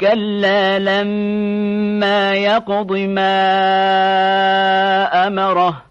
كلا لما يقض ما أمره